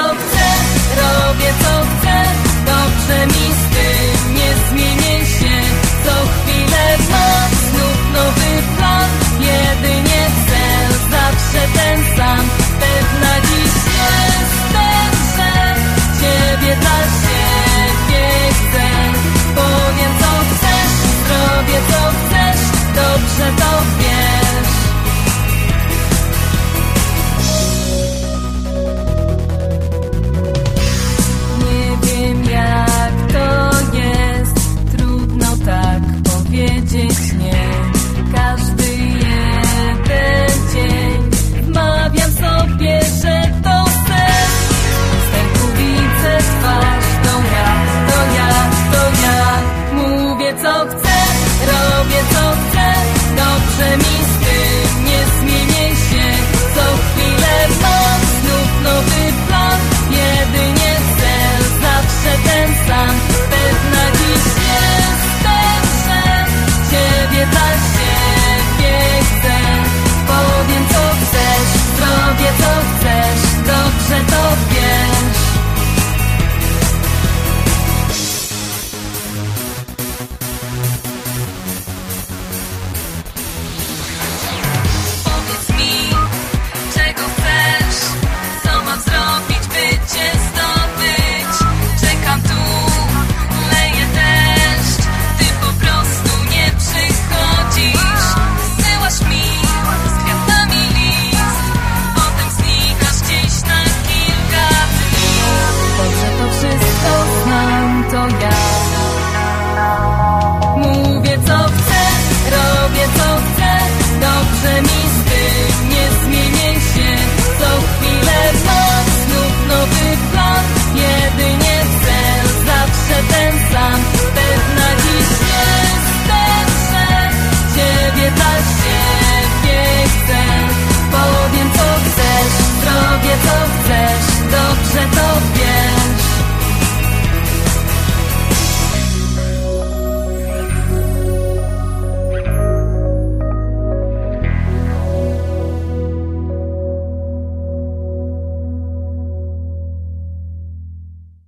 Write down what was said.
co chcę, robię co chcę, dobrze mi z tym nie zmieni.